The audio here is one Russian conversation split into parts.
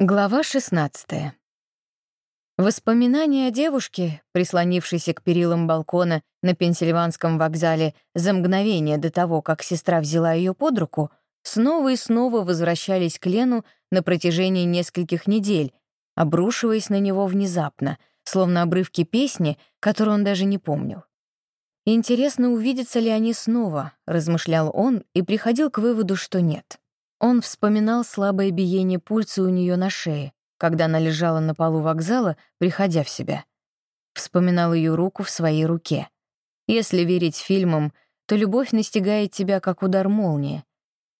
Глава 16. Воспоминания о девушке, прислонившейся к перилам балкона на Пенсильванском вокзале за мгновение до того, как сестра взяла ее под руку, снова и снова возвращались к Лену на протяжении нескольких недель, обрушиваясь на него внезапно, словно обрывки песни, которую он даже не помнил. «Интересно, увидятся ли они снова», — размышлял он и приходил к выводу, что нет. Он вспоминал слабое биение пульса у нее на шее, когда она лежала на полу вокзала, приходя в себя. Вспоминал ее руку в своей руке. Если верить фильмам, то любовь настигает тебя, как удар молнии.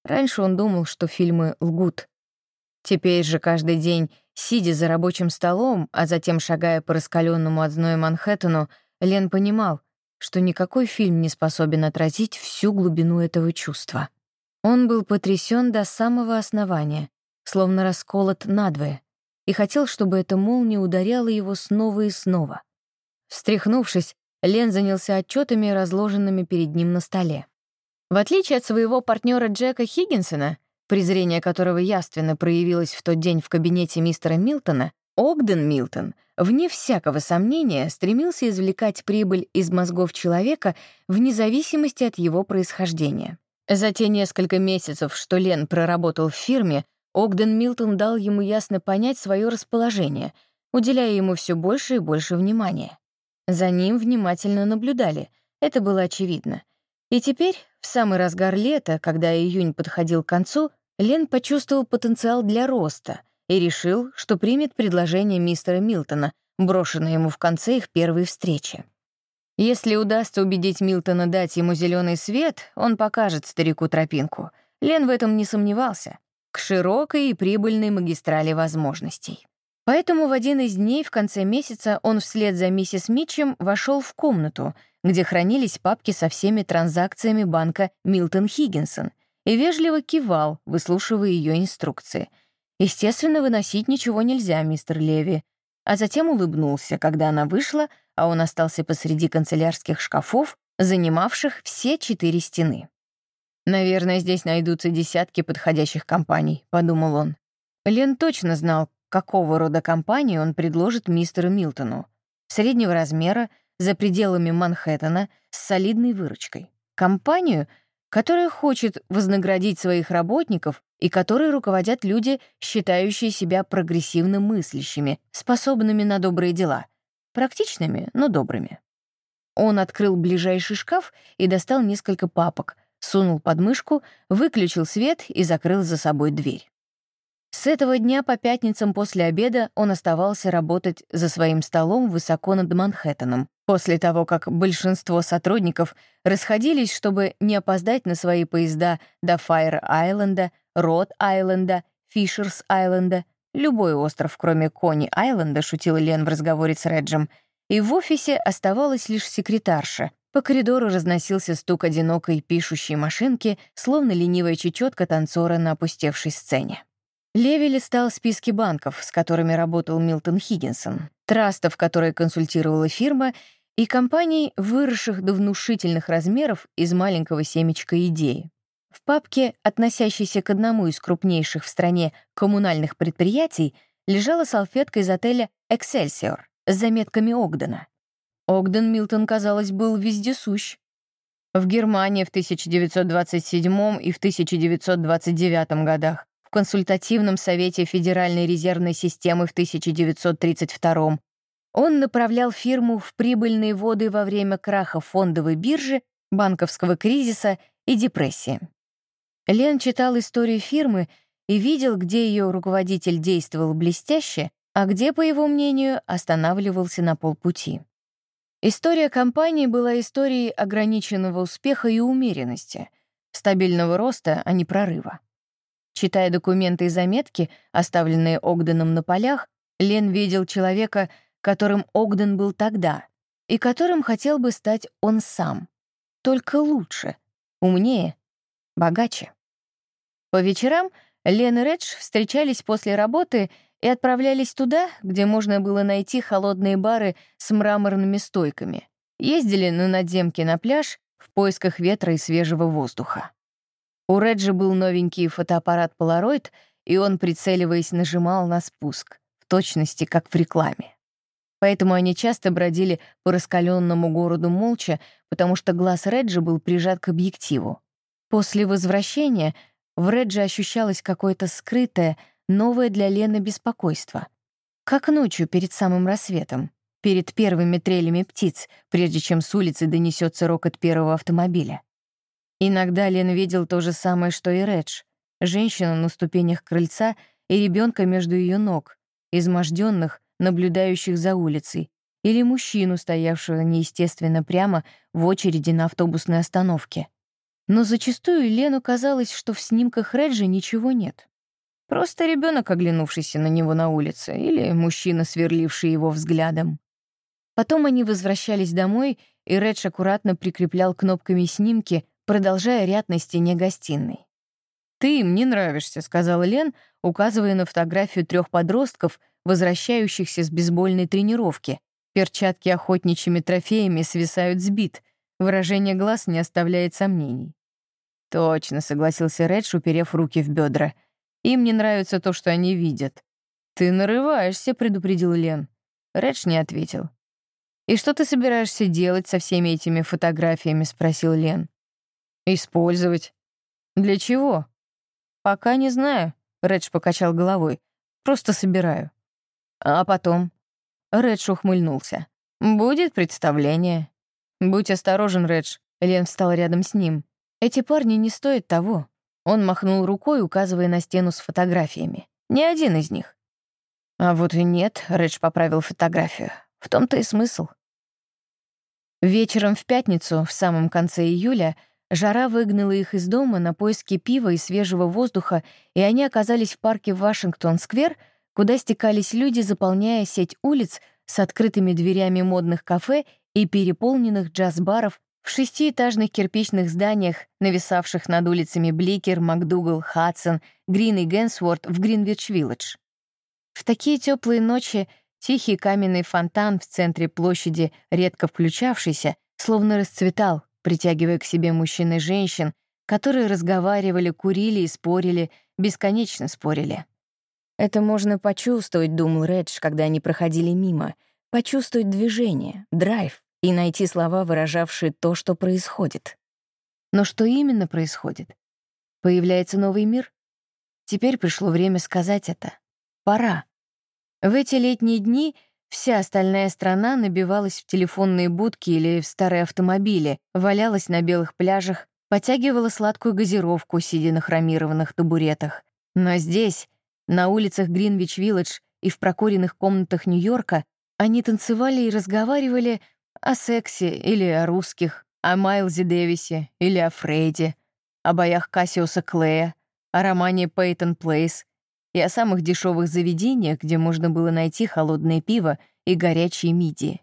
Раньше он думал, что фильмы лгут. Теперь же каждый день, сидя за рабочим столом, а затем шагая по раскаленному от зноя Манхэттену, Лен понимал, что никакой фильм не способен отразить всю глубину этого чувства. Он был потрясен до самого основания, словно расколот надвое, и хотел, чтобы эта молния ударяла его снова и снова. Встряхнувшись, Лен занялся отчетами, разложенными перед ним на столе. В отличие от своего партнера Джека Хиггинсона, презрение которого явственно проявилось в тот день в кабинете мистера Милтона, Огден Милтон, вне всякого сомнения, стремился извлекать прибыль из мозгов человека вне зависимости от его происхождения. За те несколько месяцев, что Лен проработал в фирме, Огден Милтон дал ему ясно понять свое расположение, уделяя ему все больше и больше внимания. За ним внимательно наблюдали, это было очевидно. И теперь, в самый разгар лета, когда июнь подходил к концу, Лен почувствовал потенциал для роста и решил, что примет предложение мистера Милтона, брошенное ему в конце их первой встречи. Если удастся убедить Милтона дать ему зеленый свет, он покажет старику тропинку. Лен в этом не сомневался. К широкой и прибыльной магистрали возможностей. Поэтому в один из дней в конце месяца он вслед за миссис Митчем вошел в комнату, где хранились папки со всеми транзакциями банка Милтон Хиггинсон, и вежливо кивал, выслушивая ее инструкции. «Естественно, выносить ничего нельзя, мистер Леви», а затем улыбнулся, когда она вышла, а он остался посреди канцелярских шкафов, занимавших все четыре стены. «Наверное, здесь найдутся десятки подходящих компаний», — подумал он. Лен точно знал, какого рода компании он предложит мистеру Милтону. Среднего размера, за пределами Манхэттена, с солидной выручкой. Компанию, которая хочет вознаградить своих работников и которой руководят люди, считающие себя прогрессивно мыслящими, способными на добрые дела — Практичными, но добрыми. Он открыл ближайший шкаф и достал несколько папок, сунул под мышку, выключил свет и закрыл за собой дверь. С этого дня по пятницам после обеда он оставался работать за своим столом высоко над Манхэттеном, после того, как большинство сотрудников расходились, чтобы не опоздать на свои поезда до Файр-Айленда, Рот-Айленда, Фишерс-Айленда Любой остров, кроме Кони-Айленда, шутил Лен в разговоре с Реджем, и в офисе оставалась лишь секретарша. По коридору разносился стук одинокой пишущей машинки, словно ленивая чечетка танцора на опустевшей сцене. Леви листал списки банков, с которыми работал Милтон Хиггинсон, трастов, которые консультировала фирма, и компаний, выросших до внушительных размеров из маленького семечка идеи. В папке, относящейся к одному из крупнейших в стране коммунальных предприятий, лежала салфетка из отеля «Эксельсиор» с заметками Огдена. Огден Милтон, казалось, был вездесущ. В Германии в 1927 и в 1929 годах, в консультативном совете Федеральной резервной системы в 1932 он направлял фирму в прибыльные воды во время краха фондовой биржи, банковского кризиса и депрессии. Лен читал историю фирмы и видел, где ее руководитель действовал блестяще, а где, по его мнению, останавливался на полпути. История компании была историей ограниченного успеха и умеренности, стабильного роста, а не прорыва. Читая документы и заметки, оставленные Огденом на полях, Лен видел человека, которым Огден был тогда, и которым хотел бы стать он сам. Только лучше, умнее, богаче. По вечерам Лен и Редж встречались после работы и отправлялись туда, где можно было найти холодные бары с мраморными стойками. Ездили на надземки на пляж в поисках ветра и свежего воздуха. У Реджа был новенький фотоаппарат Polaroid, и он, прицеливаясь, нажимал на спуск, в точности, как в рекламе. Поэтому они часто бродили по раскаленному городу молча, потому что глаз Реджи был прижат к объективу. После возвращения в Реджи ощущалось какое-то скрытое, новое для Лены беспокойство. Как ночью перед самым рассветом, перед первыми трелями птиц, прежде чем с улицы донесется рокот первого автомобиля. Иногда Лен видел то же самое, что и Редж. Женщину на ступенях крыльца и ребенка между ее ног, изможденных, наблюдающих за улицей, или мужчину, стоявшего неестественно прямо в очереди на автобусной остановке. Но зачастую Лену казалось, что в снимках Реджи ничего нет. Просто ребенок, оглянувшийся на него на улице, или мужчина, сверливший его взглядом. Потом они возвращались домой, и Редж аккуратно прикреплял кнопками снимки, продолжая ряд на стене гостиной. «Ты им не нравишься», — сказала Лен, указывая на фотографию трех подростков, возвращающихся с бейсбольной тренировки. Перчатки охотничьими трофеями свисают с бит. Выражение глаз не оставляет сомнений. «Точно», — согласился Редж, уперев руки в бедра. «Им не нравится то, что они видят». «Ты нарываешься», — предупредил Лен. Редж не ответил. «И что ты собираешься делать со всеми этими фотографиями?» — спросил Лен. «Использовать». «Для чего?» «Пока не знаю», — Редж покачал головой. «Просто собираю». А потом? Редж ухмыльнулся. Будет представление. Будь осторожен, Редж. Лен встал рядом с ним. Эти парни не стоят того. Он махнул рукой, указывая на стену с фотографиями. Ни один из них. А вот и нет, Редж поправил фотографию. В том-то и смысл. Вечером в пятницу, в самом конце июля, жара выгнала их из дома на поиски пива и свежего воздуха, и они оказались в парке Вашингтон-сквер — куда стекались люди, заполняя сеть улиц с открытыми дверями модных кафе и переполненных джаз-баров в шестиэтажных кирпичных зданиях, нависавших над улицами Бликер, МакДугал, Хадсон, Грин и Генсворт в Гринвич-Виллидж. В такие теплые ночи тихий каменный фонтан в центре площади, редко включавшийся, словно расцветал, притягивая к себе мужчин и женщин, которые разговаривали, курили и спорили, бесконечно спорили. Это можно почувствовать, думал Редж, когда они проходили мимо. Почувствовать движение, драйв и найти слова, выражавшие то, что происходит. Но что именно происходит? Появляется новый мир? Теперь пришло время сказать это. Пора. В эти летние дни вся остальная страна набивалась в телефонные будки или в старые автомобили, валялась на белых пляжах, потягивала сладкую газировку, сидя на хромированных табуретах. Но здесь, на улицах Гринвич-Виллидж и в прокуренных комнатах Нью-Йорка они танцевали и разговаривали о сексе или о русских, о Майлзе Дэвисе или о Фрейде, о боях Кассиуса Клея, о романе Пейтон Плейс и о самых дешевых заведениях, где можно было найти холодное пиво и горячие мидии.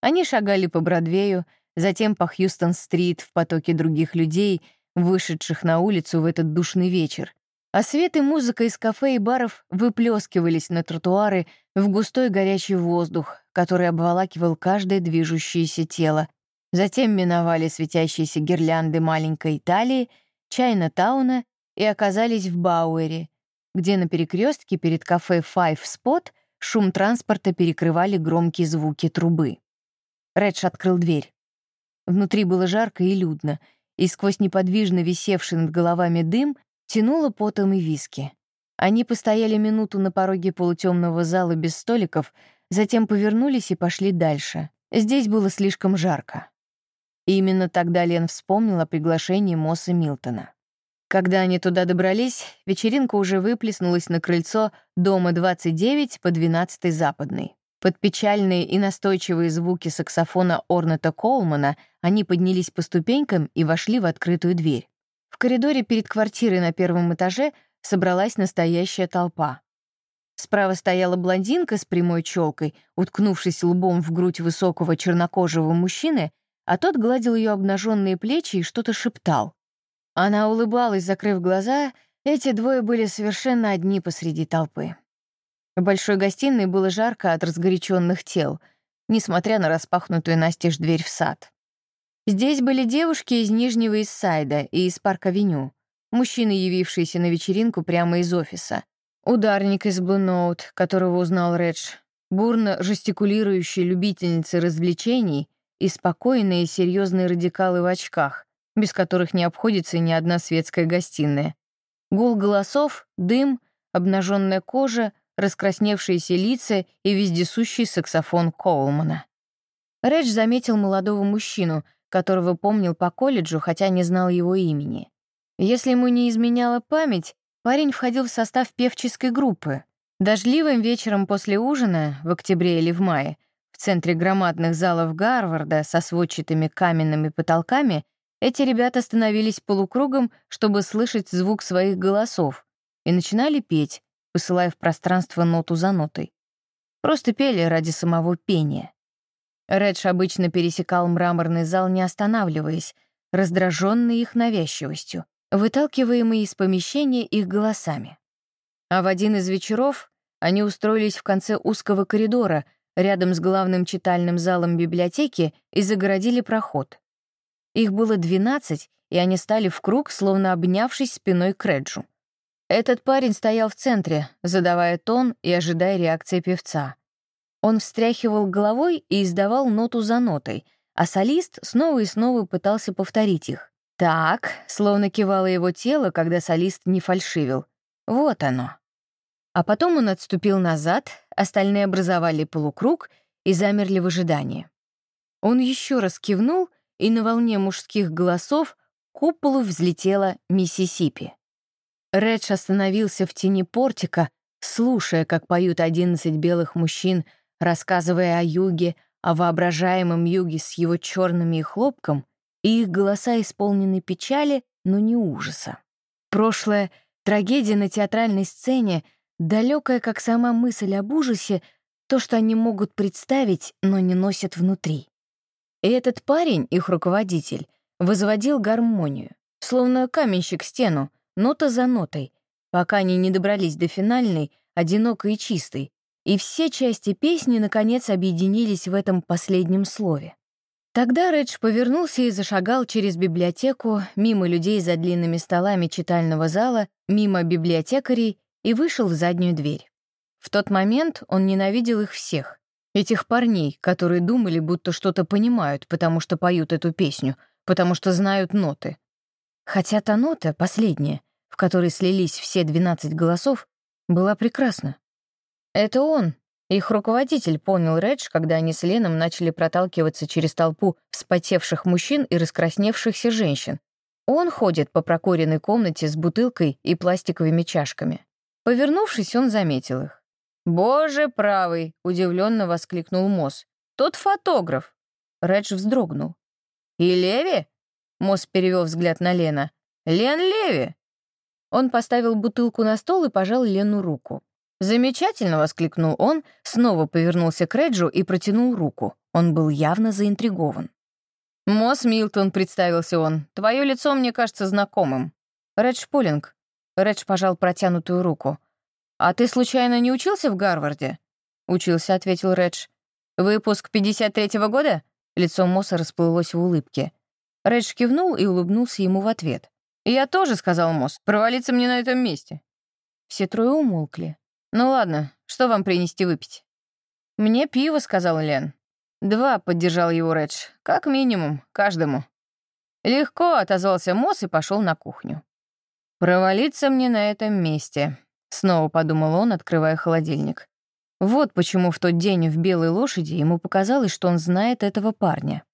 Они шагали по Бродвею, затем по Хьюстон-стрит в потоке других людей, вышедших на улицу в этот душный вечер, а свет и музыка из кафе и баров выплескивались на тротуары в густой горячий воздух, который обволакивал каждое движущееся тело. Затем миновали светящиеся гирлянды маленькой Италии, Чайна-тауна и оказались в Бауэре, где на перекрестке перед кафе Five Spot шум транспорта перекрывали громкие звуки трубы. Редж открыл дверь. Внутри было жарко и людно, и сквозь неподвижно висевший над головами дым Тянуло потом и виски. Они постояли минуту на пороге полутемного зала без столиков, затем повернулись и пошли дальше. Здесь было слишком жарко. И именно тогда Лен вспомнил о приглашении Мосса Милтона. Когда они туда добрались, вечеринка уже выплеснулась на крыльцо дома 29 по 12 Западной. Под печальные и настойчивые звуки саксофона Орната Коулмана они поднялись по ступенькам и вошли в открытую дверь. В коридоре перед квартирой на первом этаже собралась настоящая толпа. Справа стояла блондинка с прямой челкой, уткнувшись лбом в грудь высокого чернокожего мужчины, а тот гладил ее обнаженные плечи и что-то шептал. Она улыбалась, закрыв глаза, эти двое были совершенно одни посреди толпы. В большой гостиной было жарко от разгоряченных тел, несмотря на распахнутую настежь дверь в сад. Здесь были девушки из Нижнего Иссайда и из Парк-авеню. мужчина, явившийся на вечеринку прямо из офиса. Ударник из Note, которого узнал Редж. Бурно жестикулирующие любительницы развлечений и спокойные и серьезные радикалы в очках, без которых не обходится ни одна светская гостиная. Гул голосов, дым, обнаженная кожа, раскрасневшиеся лица и вездесущий саксофон Коулмана. Редж заметил молодого мужчину, которого помнил по колледжу, хотя не знал его имени. Если ему не изменяла память, парень входил в состав певческой группы. Дождливым вечером после ужина, в октябре или в мае, в центре громадных залов Гарварда со сводчатыми каменными потолками эти ребята становились полукругом, чтобы слышать звук своих голосов, и начинали петь, посылая в пространство ноту за нотой. Просто пели ради самого пения. Редж обычно пересекал мраморный зал, не останавливаясь, раздраженный их навязчивостью, выталкиваемый из помещения их голосами. А в один из вечеров они устроились в конце узкого коридора, рядом с главным читальным залом библиотеки, и загородили проход. Их было 12, и они стали в круг, словно обнявшись спиной к Реджу. Этот парень стоял в центре, задавая тон и ожидая реакции певца. Он встряхивал головой и издавал ноту за нотой, а солист снова и снова пытался повторить их. Так, словно кивало его тело, когда солист не фальшивил. Вот оно. А потом он отступил назад, остальные образовали полукруг и замерли в ожидании. Он еще раз кивнул — и на волне мужских голосов к куполу взлетела Миссисипи. Редж остановился в тени портика, слушая, как поют одиннадцать белых мужчин, рассказывая о юге, о воображаемом юге с его черными и хлопком, и их голоса исполнены печали, но не ужаса. Прошлое — трагедия на театральной сцене, далекая, как сама мысль об ужасе, то, что они могут представить, но не носят внутри. И этот парень, их руководитель, возводил гармонию, словно каменщик стену, нота за нотой, пока они не добрались до финальной, одинокой и чистой, и все части песни, наконец, объединились в этом последнем слове. Тогда Редж повернулся и зашагал через библиотеку, мимо людей за длинными столами читального зала, мимо библиотекарей и вышел в заднюю дверь. В тот момент он ненавидел их всех, Этих парней, которые думали, будто что-то понимают, потому что поют эту песню, потому что знают ноты. Хотя та нота, последняя, в которой слились все 12 голосов, была прекрасна. Это он, их руководитель, понял Редж, когда они с Леном начали проталкиваться через толпу вспотевших мужчин и раскрасневшихся женщин. Он ходит по прокуренной комнате с бутылкой и пластиковыми чашками. Повернувшись, он заметил их. «Боже правый!» — удивленно воскликнул Мосс. «Тот фотограф!» Редж вздрогнул. «И Леви?» — Мосс перевел взгляд на Лена. «Лен Леви!» Он поставил бутылку на стол и пожал Лену руку. «Замечательно!» — воскликнул он, снова повернулся к Реджу и протянул руку. Он был явно заинтригован. «Мосс Милтон», — представился он. «Твое лицо мне кажется знакомым». «Редж Полинг». Редж пожал протянутую руку. «А ты, случайно, не учился в Гарварде?» «Учился», — ответил Редж. «Выпуск 53-го года?» Лицо Мосса расплылось в улыбке. Редж кивнул и улыбнулся ему в ответ. «Я тоже», — сказал Мосс, — «провалиться мне на этом месте». Все трое умолкли. «Ну ладно, что вам принести выпить?» «Мне пиво», — сказал Лен. «Два», — поддержал его Редж. «Как минимум, каждому». «Легко», — отозвался Мосс и пошел на кухню. «Провалиться мне на этом месте», Снова подумал он, открывая холодильник. Вот почему в тот день в «Белой лошади» ему показалось, что он знает этого парня.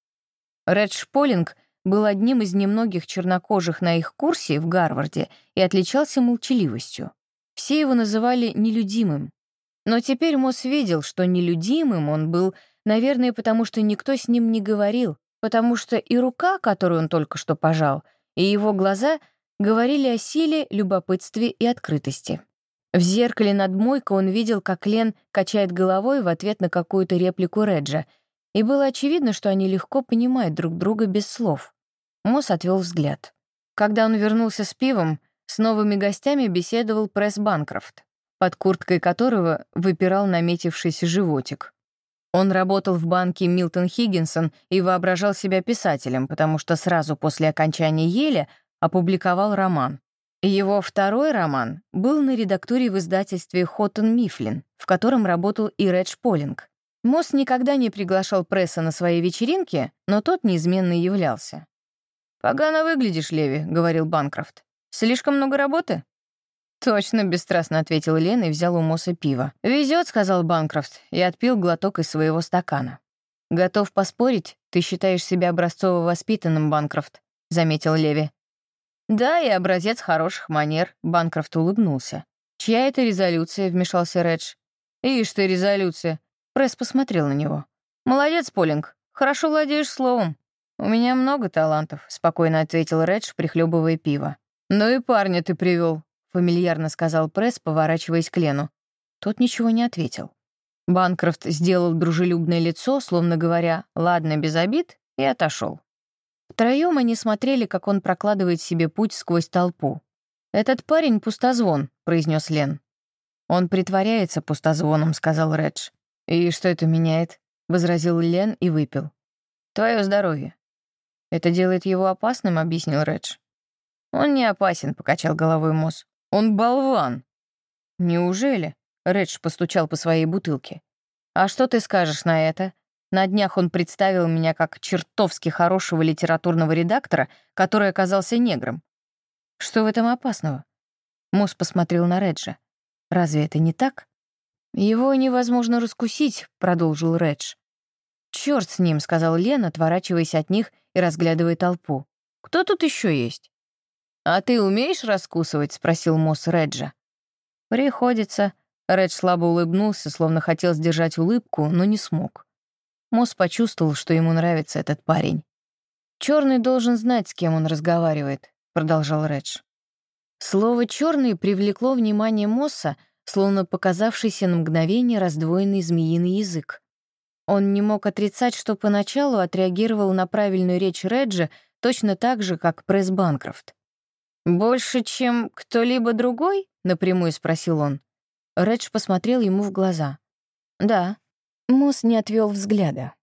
Редж Полинг был одним из немногих чернокожих на их курсе в Гарварде и отличался молчаливостью. Все его называли нелюдимым. Но теперь Мосс видел, что нелюдимым он был, наверное, потому что никто с ним не говорил, потому что и рука, которую он только что пожал, и его глаза говорили о силе, любопытстве и открытости. В зеркале над мойкой он видел, как Лен качает головой в ответ на какую-то реплику Реджа, и было очевидно, что они легко понимают друг друга без слов. Мосс отвел взгляд. Когда он вернулся с пивом, с новыми гостями беседовал пресс Банкрофт, под курткой которого выпирал наметившийся животик. Он работал в банке Милтон Хиггинсон и воображал себя писателем, потому что сразу после окончания Еля опубликовал роман. Его второй роман был на редактуре в издательстве «Хоттон Мифлин», в котором работал и Редж Полинг. Мосс никогда не приглашал пресса на свои вечеринки, но тот неизменно являлся. «Погано выглядишь, Леви», — говорил Банкрофт. «Слишком много работы?» «Точно», — бесстрастно ответил Лен и взял у Мосса пиво. «Везет», — сказал Банкрофт, и отпил глоток из своего стакана. «Готов поспорить? Ты считаешь себя образцово воспитанным, Банкрофт», — заметил Леви. «Да, и образец хороших манер», — Банкрофт улыбнулся. «Чья это резолюция?» — вмешался Редж. «Ишь ты, резолюция!» Пресс посмотрел на него. «Молодец, Полинг. Хорошо владеешь словом. У меня много талантов», — спокойно ответил Редж, прихлебывая пиво. «Ну и парня ты привел, фамильярно сказал Пресс, поворачиваясь к Лену. Тот ничего не ответил. Банкрофт сделал дружелюбное лицо, словно говоря «ладно, без обид», и отошел. Втроем они смотрели, как он прокладывает себе путь сквозь толпу. «Этот парень — пустозвон», — произнес Лен. «Он притворяется пустозвоном», — сказал Редж. «И что это меняет?» — возразил Лен и выпил. «Твое здоровье». «Это делает его опасным», — объяснил Редж. «Он не опасен», — покачал головой Мосс. «Он болван». «Неужели?» — Редж постучал по своей бутылке. «А что ты скажешь на это?» На днях он представил меня как чертовски хорошего литературного редактора, который оказался негром. Что в этом опасного? Мосс посмотрел на Реджа. Разве это не так? Его невозможно раскусить, продолжил Редж. Черт с ним, сказал Лен, отворачиваясь от них и разглядывая толпу. Кто тут еще есть? А ты умеешь раскусывать? спросил Мосс Реджа. Приходится. Редж слабо улыбнулся, словно хотел сдержать улыбку, но не смог. Мосс почувствовал, что ему нравится этот парень. Черный должен знать, с кем он разговаривает», — продолжал Редж. Слово «черный» привлекло внимание Мосса, словно показавшийся на мгновение раздвоенный змеиный язык. Он не мог отрицать, что поначалу отреагировал на правильную речь Реджа точно так же, как Пресс Банкрофт. «Больше, чем кто-либо другой?» — напрямую спросил он. Редж посмотрел ему в глаза. «Да», Мосс не отвел взгляда.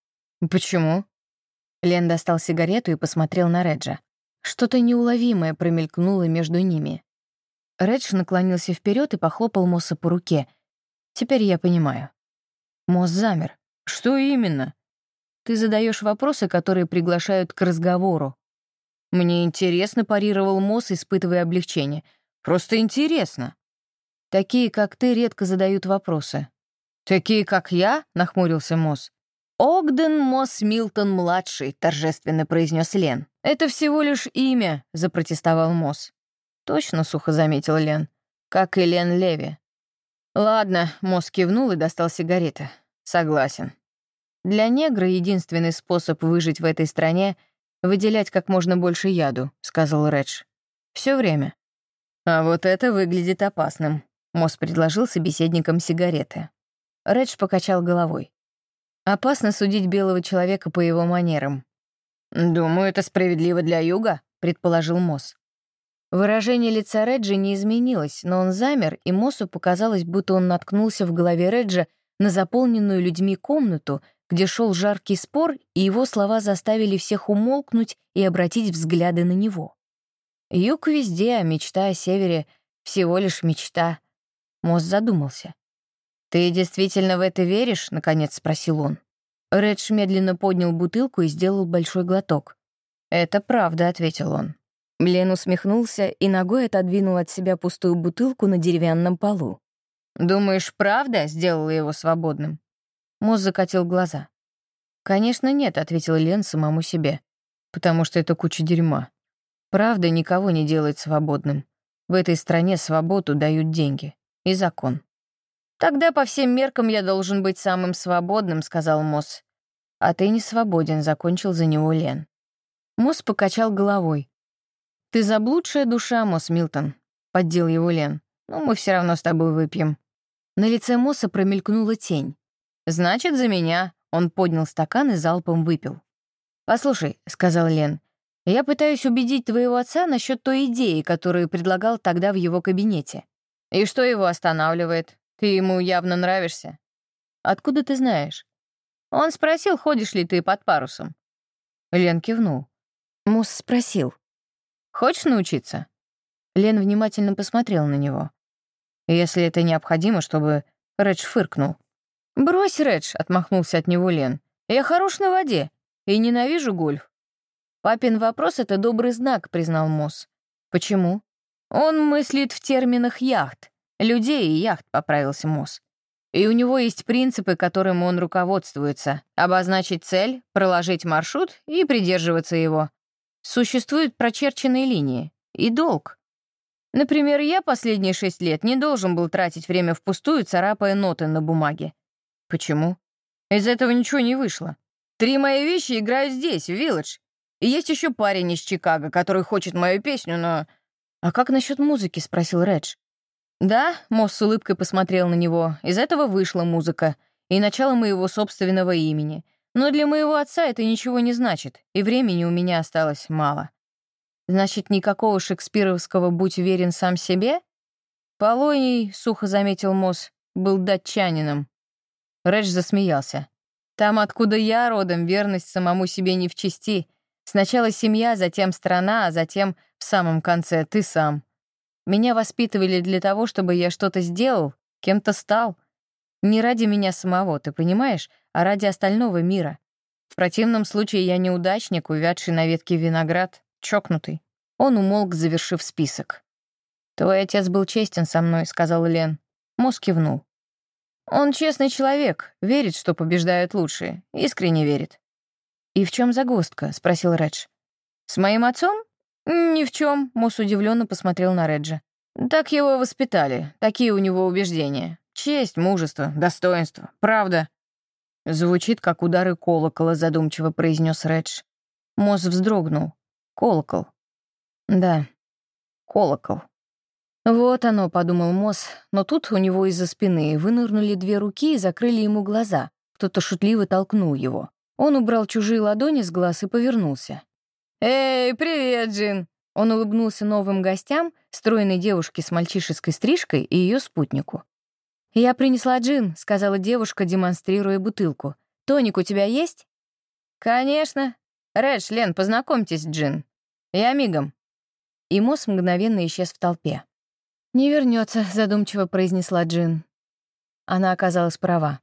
«Почему?» Лен достал сигарету и посмотрел на Реджа. Что-то неуловимое промелькнуло между ними. Редж наклонился вперед и похлопал Мосса по руке. «Теперь я понимаю». Мосс замер. «Что именно?» «Ты задаешь вопросы, которые приглашают к разговору». «Мне интересно», — парировал Мосс, испытывая облегчение. «Просто интересно». «Такие, как ты, редко задают вопросы. «Такие, как я?» — нахмурился Мосс. «Огден Мосс Милтон-младший», — торжественно произнес Лен. «Это всего лишь имя», — запротестовал Мосс. «Точно», — сухо заметил Лен. «Как и Лен Леви». «Ладно», — Мосс кивнул и достал сигареты. «Согласен. Для негра единственный способ выжить в этой стране — выделять как можно больше яду», — сказал Редж. Все время». «А вот это выглядит опасным», — Мосс предложил собеседникам сигареты. Редж покачал головой. Опасно судить белого человека по его манерам. «Думаю, это справедливо для Юга», — предположил Мосс. Выражение лица Реджа не изменилось, но он замер, и Моссу показалось, будто он наткнулся в голове Реджа на заполненную людьми комнату, где шел жаркий спор, и его слова заставили всех умолкнуть и обратить взгляды на него. Юг везде, а мечта о севере — всего лишь мечта. Мосс задумался. «Ты действительно в это веришь?» — наконец спросил он. Редж медленно поднял бутылку и сделал большой глоток. «Это правда», — ответил он. Лен усмехнулся и ногой отодвинул от себя пустую бутылку на деревянном полу. «Думаешь, правда сделала его свободным?» Моз закатил глаза. «Конечно нет», — ответил Лен самому себе. «Потому что это куча дерьма. Правда никого не делает свободным. В этой стране свободу дают деньги. И закон». «Тогда по всем меркам я должен быть самым свободным», — сказал Мосс. «А ты не свободен», — закончил за него Лен. Мосс покачал головой. «Ты заблудшая душа, Мосс Милтон», — поддел его Лен. «Но мы все равно с тобой выпьем». На лице Мосса промелькнула тень. «Значит, за меня». Он поднял стакан и залпом выпил. «Послушай», — сказал Лен, — «я пытаюсь убедить твоего отца насчет той идеи, которую предлагал тогда в его кабинете. И что его останавливает? Ты ему явно нравишься. Откуда ты знаешь? Он спросил, ходишь ли ты под парусом. Лен кивнул. Мус спросил. Хочешь научиться? Лен внимательно посмотрел на него. «Если это необходимо, чтобы...» Редж фыркнул. «Брось, Редж», — отмахнулся от него Лен. «Я хорош на воде и ненавижу гольф». «Папин вопрос — это добрый знак», — признал Мосс. «Почему?» «Он мыслит в терминах яхт. Людей и яхт», — поправился Мосс. И у него есть принципы, которым он руководствуется. Обозначить цель, проложить маршрут и придерживаться его. Существуют прочерченные линии. И долг. Например, я последние шесть лет не должен был тратить время впустую, царапая ноты на бумаге. Почему? Из этого ничего не вышло. Три мои вещи играют здесь, в Вилледж. И есть еще парень из Чикаго, который хочет мою песню, но... «А как насчет музыки?» — спросил Редж. Да, Мосс с улыбкой посмотрел на него. Из этого вышла музыка. И начало моего собственного имени. Но для моего отца это ничего не значит, и времени у меня осталось мало. Значит, никакого шекспировского «будь уверен сам себе»? Полоний, сухо заметил Мосс, был датчанином. Редж засмеялся. Там, откуда я родом, верность самому себе не в чести. Сначала семья, затем страна, а затем, в самом конце, ты сам. Меня воспитывали для того, чтобы я что-то сделал, кем-то стал. Не ради меня самого, ты понимаешь, а ради остального мира. В противном случае я неудачник, увядший на ветке виноград, чокнутый. Он умолк, завершив список. «Твой отец был честен со мной», — сказал Лен. Мозг кивнул. «Он честный человек, верит, что побеждают лучшие, искренне верит». «И в чем загвоздка?» — спросил Редж. «С моим отцом? «Ни в чем», — Мосс удивленно посмотрел на Реджа. «Так его воспитали, такие у него убеждения. Честь, мужество, достоинство, правда». Звучит, как удары колокола, задумчиво произнес Редж. Мосс вздрогнул. Колокол. Да, колокол. Вот оно, подумал Мосс, но тут у него из-за спины вынырнули две руки и закрыли ему глаза. Кто-то шутливо толкнул его. Он убрал чужие ладони с глаз и повернулся. «Эй, привет, Джин!» Он улыбнулся новым гостям, стройной девушке с мальчишеской стрижкой и ее спутнику. «Я принесла джин», — сказала девушка, демонстрируя бутылку. «Тоник у тебя есть?» «Конечно. Редж, Лен, познакомьтесь, Джин. Я мигом». И Мосс мгновенно исчез в толпе. «Не вернется, задумчиво произнесла Джин. Она оказалась права.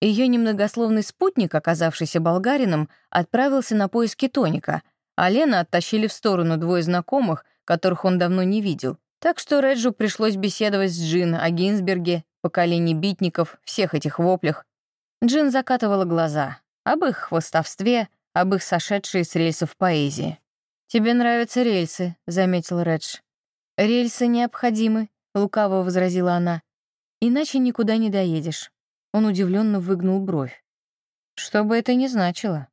Ее немногословный спутник, оказавшийся болгарином, отправился на поиски Тоника — а Лена оттащили в сторону двое знакомых, которых он давно не видел. Так что Реджу пришлось беседовать с Джин о Гинзберге, поколении битников, всех этих воплях. Джин закатывала глаза. Об их хвостовстве, об их сошедшей с рельсов поэзии. «Тебе нравятся рельсы», — заметил Редж. «Рельсы необходимы», — лукаво возразила она. «Иначе никуда не доедешь». Он удивленно выгнул бровь. «Что бы это ни значило».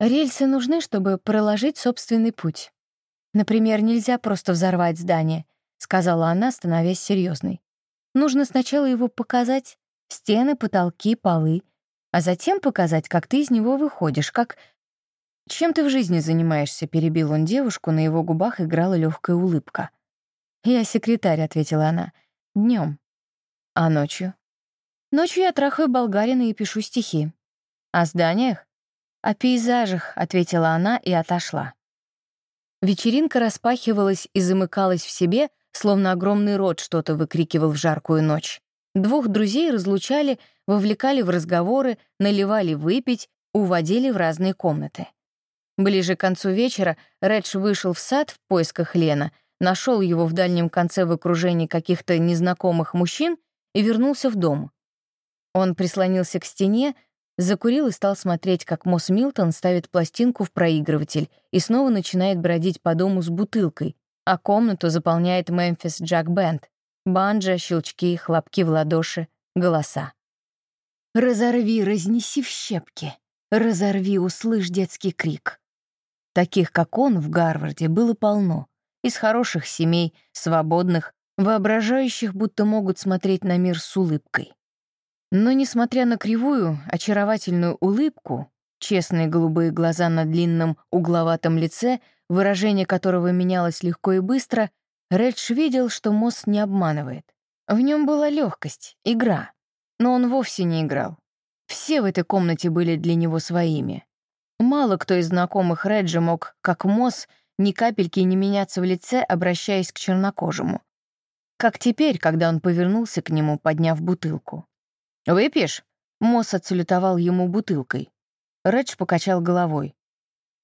Рельсы нужны, чтобы проложить собственный путь. Например, нельзя просто взорвать здание, сказала она, становясь серьезной. Нужно сначала его показать, стены, потолки, полы, а затем показать, как ты из него выходишь, как... «Чем ты в жизни занимаешься?» — перебил он девушку, на его губах играла легкая улыбка. «Я секретарь», — ответила она. Днем. «А ночью?» «Ночью я трахаю болгарина и пишу стихи». «О зданиях?» «О пейзажах», — ответила она и отошла. Вечеринка распахивалась и замыкалась в себе, словно огромный рот что-то выкрикивал в жаркую ночь. Двух друзей разлучали, вовлекали в разговоры, наливали выпить, уводили в разные комнаты. Ближе к концу вечера Редж вышел в сад в поисках Лена, нашел его в дальнем конце в окружении каких-то незнакомых мужчин и вернулся в дом. Он прислонился к стене, Закурил и стал смотреть, как Мосс Милтон ставит пластинку в проигрыватель и снова начинает бродить по дому с бутылкой, а комнату заполняет Мемфис Джак Бенд. Банджа, щелчки, хлопки в ладоши, голоса. «Разорви, разнеси в щепки! Разорви, услышь детский крик!» Таких, как он, в Гарварде было полно. Из хороших семей, свободных, воображающих, будто могут смотреть на мир с улыбкой. Но, несмотря на кривую, очаровательную улыбку, честные голубые глаза на длинном угловатом лице, выражение которого менялось легко и быстро, Редж видел, что Мосс не обманывает. В нем была легкость, игра. Но он вовсе не играл. Все в этой комнате были для него своими. Мало кто из знакомых Реджа мог, как Мосс, ни капельки не меняться в лице, обращаясь к чернокожему. Как теперь, когда он повернулся к нему, подняв бутылку. «Выпьешь?» Мосс отсалютовал ему бутылкой. Редж покачал головой.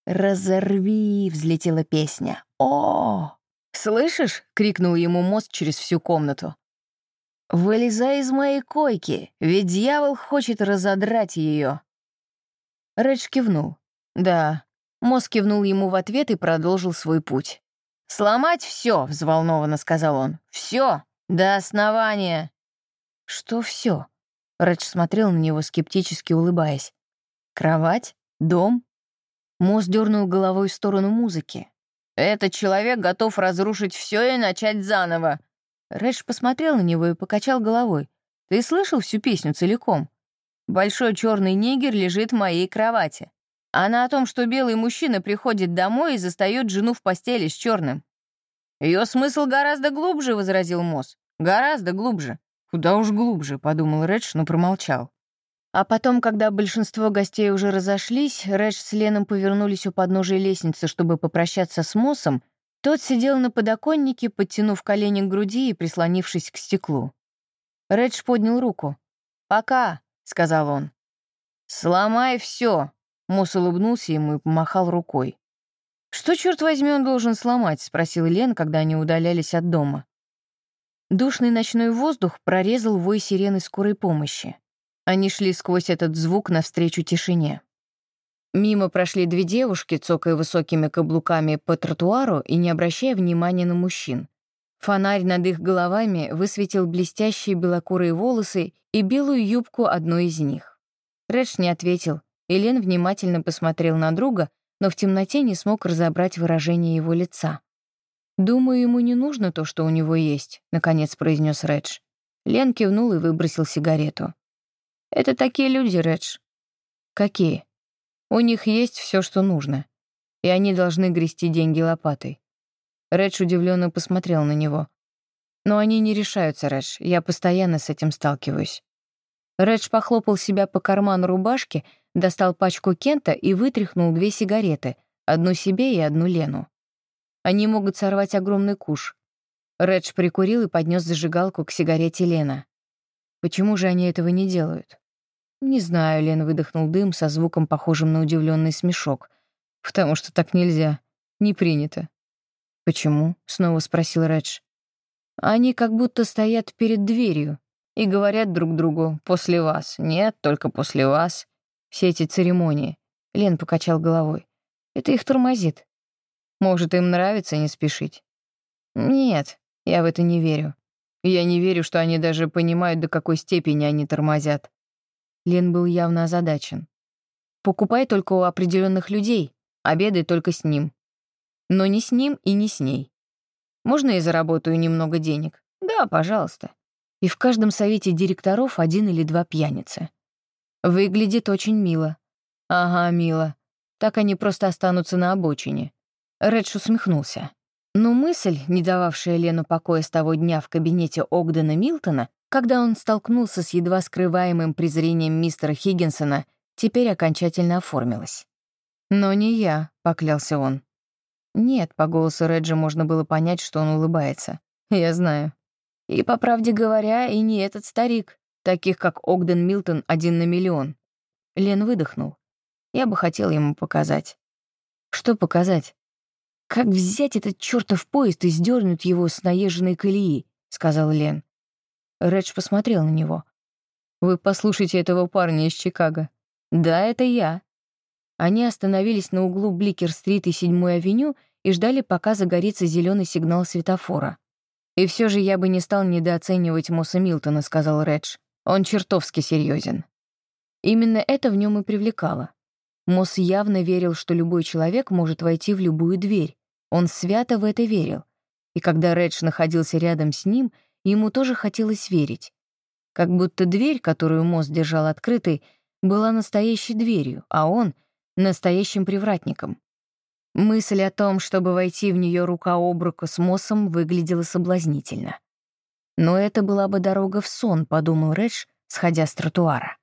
«Разорви!» — взлетела песня. «О!» «Слышишь?» — крикнул ему мост через всю комнату. «Вылезай из моей койки, ведь дьявол хочет разодрать ее. Редж кивнул. «Да». Мост кивнул ему в ответ и продолжил свой путь. «Сломать все, взволнованно сказал он. Все, до основания». «Что все? Редж смотрел на него, скептически улыбаясь. «Кровать? Дом?» Мост дернул головой в сторону музыки. «Этот человек готов разрушить все и начать заново». Редж посмотрел на него и покачал головой. «Ты слышал всю песню целиком? Большой черный нигер лежит в моей кровати. Она о том, что белый мужчина приходит домой и застает жену в постели с черным. Ее смысл гораздо глубже, возразил Мосс. Гораздо глубже. Куда уж глубже, подумал Редж, но промолчал. А потом, когда большинство гостей уже разошлись, Редж с Леном повернулись у подножия лестницы, чтобы попрощаться с Моссом, тот сидел на подоконнике, подтянув колени к груди и прислонившись к стеклу. Редж поднял руку. «Пока», — сказал он. «Сломай все. Мосс улыбнулся ему и помахал рукой. «Что, черт возьми, он должен сломать?» — спросил Лен, когда они удалялись от дома. Душный ночной воздух прорезал вой сирены скорой помощи. Они шли сквозь этот звук навстречу тишине. Мимо прошли две девушки, цокая высокими каблуками по тротуару и не обращая внимания на мужчин. Фонарь над их головами высветил блестящие белокурые волосы и белую юбку одной из них. Редж не ответил, и Лен внимательно посмотрел на друга, но в темноте не смог разобрать выражение его лица. «Думаю, ему не нужно то, что у него есть», — наконец произнес Редж. Лен кивнул и выбросил сигарету. «Это такие люди, Редж». «Какие?» «У них есть все, что нужно, и они должны грести деньги лопатой». Редж удивленно посмотрел на него. «Но они не решаются, Редж, я постоянно с этим сталкиваюсь». Редж похлопал себя по карману рубашки, достал пачку Кента и вытряхнул две сигареты, одну себе и одну Лену. Они могут сорвать огромный куш. Редж прикурил и поднес зажигалку к сигарете Лена. Почему же они этого не делают? Не знаю, Лен выдохнул дым со звуком, похожим на удивленный смешок. Потому что так нельзя. Не принято. Почему? снова спросил Редж. Они как будто стоят перед дверью и говорят друг другу «после вас». Нет, только после вас все эти церемонии. Лен покачал головой. Это их тормозит. Может, им нравится не спешить? Нет, я в это не верю. Я не верю, что они даже понимают, до какой степени они тормозят. Лен был явно озадачен. Покупай только у определенных людей, обедай только с ним. Но не с ним и не с ней. Можно я заработаю немного денег? Да, пожалуйста. И в каждом совете директоров один или два пьяницы. Выглядит очень мило. Ага, мило. Так они просто останутся на обочине. Редж усмехнулся. Но мысль, не дававшая Лену покоя с того дня в кабинете Огдена Милтона, когда он столкнулся с едва скрываемым презрением мистера Хиггинсона, теперь окончательно оформилась. «Но не я», — поклялся он. Нет, по голосу Реджа можно было понять, что он улыбается. Я знаю. И, по правде говоря, и не этот старик таких как Огден Милтон один на миллион. Лен выдохнул. Я бы хотел ему показать. Что показать? Как взять этот чертов поезд и сдернуть его с наезженной колеи, сказал Лен. Редж посмотрел на него. Вы послушайте этого парня из Чикаго. Да, это я. Они остановились на углу Бликер-стрит и 7-й авеню и ждали, пока загорится зеленый сигнал светофора. «И все же я бы не стал недооценивать Мосса Милтона», — сказал Редж. Он чертовски серьезен. Именно это в нем и привлекало. Мосс явно верил, что любой человек может войти в любую дверь. Он свято в это верил. И когда Редж находился рядом с ним, ему тоже хотелось верить. Как будто дверь, которую Мосс держал открытой, была настоящей дверью, а он — настоящим привратником. Мысль о том, чтобы войти в нее рука об руку с Моссом, выглядела соблазнительно. Но это была бы дорога в сон, подумал Редж, сходя с тротуара.